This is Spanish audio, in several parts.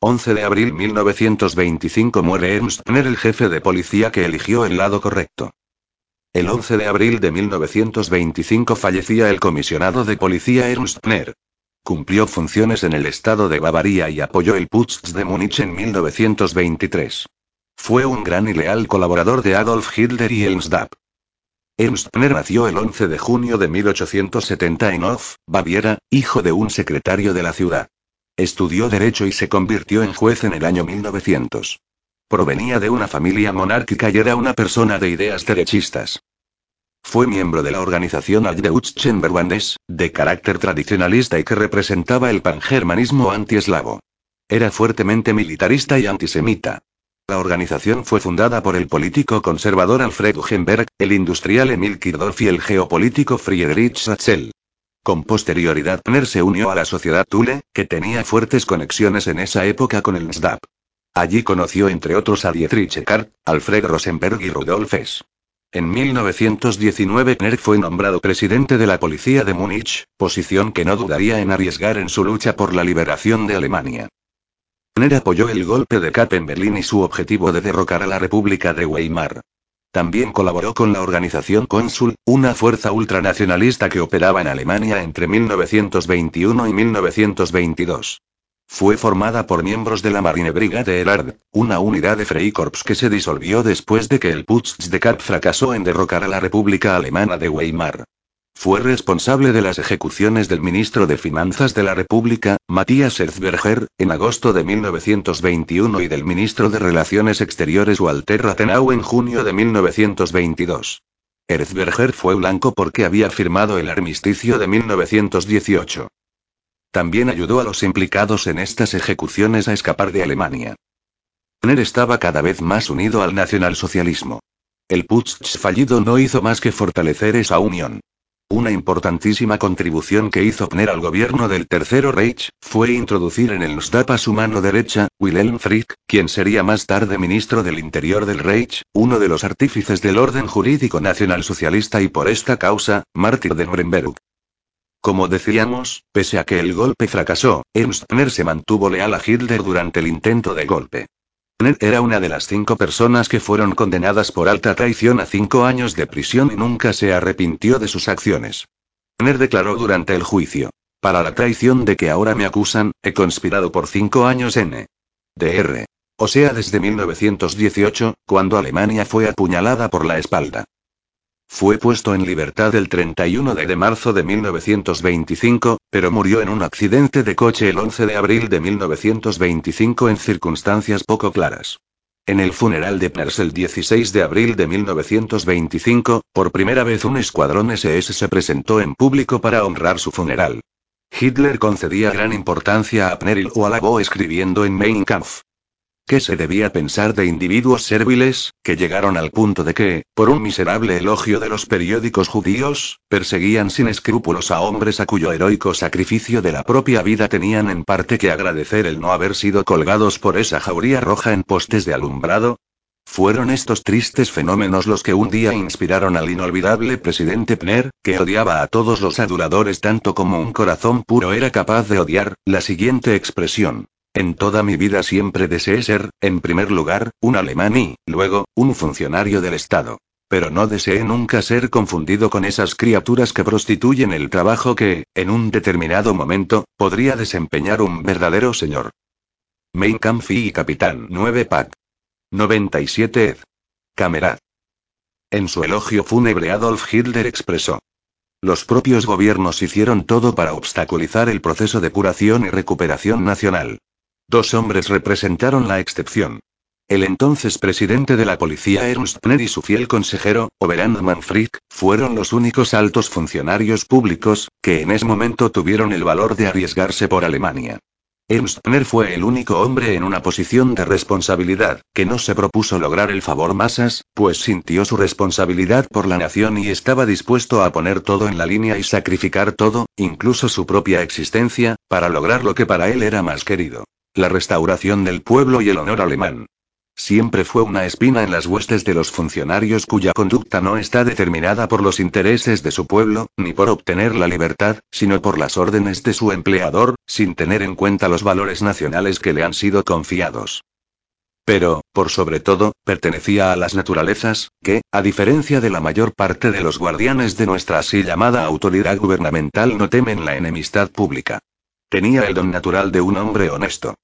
11 de abril 1925 muere Ernst Pner, el jefe de policía que eligió el lado correcto. El 11 de abril de 1925 fallecía el comisionado de policía Ernst Pner. Cumplió funciones en el estado de Bavaria y apoyó el Putsch de Múnich en 1923. Fue un gran y leal colaborador de Adolf Hitler y Ernst Dapp. Ernst Pner nació el 11 de junio de 1870 en Hof, Baviera, hijo de un secretario de la ciudad. Estudió Derecho y se convirtió en juez en el año 1900. Provenía de una familia monárquica y era una persona de ideas derechistas. Fue miembro de la organización Aldeutsche de carácter tradicionalista y que representaba el pangermanismo antieslavo. Era fuertemente militarista y antisemita. La organización fue fundada por el político conservador Alfred Hugenberg, el industrial Emil Kirdorf y el geopolítico Friedrich Ratzel. Con posterioridad Pner se unió a la sociedad Thule, que tenía fuertes conexiones en esa época con el NSDAP. Allí conoció entre otros a Dietrich Eckart, Alfred Rosenberg y Rudolf Hess. En 1919 Pner fue nombrado presidente de la policía de Múnich, posición que no dudaría en arriesgar en su lucha por la liberación de Alemania. Pner apoyó el golpe de Kapp en Berlín y su objetivo de derrocar a la República de Weimar. También colaboró con la organización Consul, una fuerza ultranacionalista que operaba en Alemania entre 1921 y 1922. Fue formada por miembros de la Marine Brigade Erard, una unidad de Freikorps que se disolvió después de que el Putsch de Kapp fracasó en derrocar a la República Alemana de Weimar. Fue responsable de las ejecuciones del ministro de Finanzas de la República, Matías Erzberger, en agosto de 1921 y del ministro de Relaciones Exteriores Walter Rathenau en junio de 1922. Erzberger fue blanco porque había firmado el armisticio de 1918. También ayudó a los implicados en estas ejecuciones a escapar de Alemania. Pner estaba cada vez más unido al nacionalsocialismo. El putsch fallido no hizo más que fortalecer esa unión. Una importantísima contribución que hizo Pner al gobierno del Tercero Reich, fue introducir en el Nsdap a su mano derecha, Wilhelm Frick, quien sería más tarde ministro del Interior del Reich, uno de los artífices del orden jurídico nacionalsocialista y por esta causa, mártir de Nuremberg. Como decíamos, pese a que el golpe fracasó, Ernst Pner se mantuvo leal a Hitler durante el intento de golpe. Pner era una de las cinco personas que fueron condenadas por alta traición a cinco años de prisión y nunca se arrepintió de sus acciones. Pner declaró durante el juicio. Para la traición de que ahora me acusan, he conspirado por cinco años en DR. O sea, desde 1918, cuando Alemania fue apuñalada por la espalda. Fue puesto en libertad el 31 de marzo de 1925, pero murió en un accidente de coche el 11 de abril de 1925 en circunstancias poco claras. En el funeral de Pners el 16 de abril de 1925, por primera vez un escuadrón SS se presentó en público para honrar su funeral. Hitler concedía gran importancia a Pner y lo alabó escribiendo en Mein Kampf. ¿Qué se debía pensar de individuos serviles, que llegaron al punto de que, por un miserable elogio de los periódicos judíos, perseguían sin escrúpulos a hombres a cuyo heroico sacrificio de la propia vida tenían en parte que agradecer el no haber sido colgados por esa jauría roja en postes de alumbrado? Fueron estos tristes fenómenos los que un día inspiraron al inolvidable presidente Pner, que odiaba a todos los aduladores tanto como un corazón puro era capaz de odiar, la siguiente expresión. En toda mi vida siempre deseé ser, en primer lugar, un alemán y, luego, un funcionario del Estado. Pero no deseé nunca ser confundido con esas criaturas que prostituyen el trabajo que, en un determinado momento, podría desempeñar un verdadero señor. Mein Kampf y Capitán 9 Pack. 97 Ed. Camerad. En su elogio fúnebre Adolf Hitler expresó. Los propios gobiernos hicieron todo para obstaculizar el proceso de curación y recuperación nacional. Dos hombres representaron la excepción. El entonces presidente de la policía Ernst Pner y su fiel consejero, Oberand Manfried, fueron los únicos altos funcionarios públicos, que en ese momento tuvieron el valor de arriesgarse por Alemania. Ernst Pner fue el único hombre en una posición de responsabilidad, que no se propuso lograr el favor masas, pues sintió su responsabilidad por la nación y estaba dispuesto a poner todo en la línea y sacrificar todo, incluso su propia existencia, para lograr lo que para él era más querido la restauración del pueblo y el honor alemán. Siempre fue una espina en las huestes de los funcionarios cuya conducta no está determinada por los intereses de su pueblo, ni por obtener la libertad, sino por las órdenes de su empleador, sin tener en cuenta los valores nacionales que le han sido confiados. Pero, por sobre todo, pertenecía a las naturalezas, que, a diferencia de la mayor parte de los guardianes de nuestra así llamada autoridad gubernamental, no temen la enemistad pública. Tenía el don natural de un hombre honesto.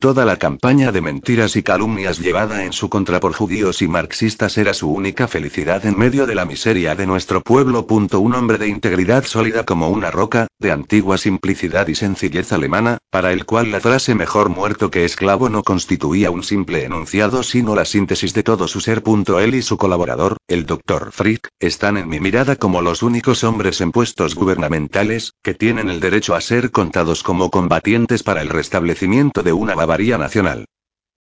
Toda la campaña de mentiras y calumnias llevada en su contra por judíos y marxistas era su única felicidad en medio de la miseria de nuestro pueblo. Un hombre de integridad sólida como una roca, de antigua simplicidad y sencillez alemana, para el cual la frase mejor muerto que esclavo no constituía un simple enunciado sino la síntesis de todo su ser. Él y su colaborador, el doctor Frick, están en mi mirada como los únicos hombres en puestos gubernamentales, que tienen el derecho a ser contados como combatientes para el restablecimiento de una Bavaria nacional.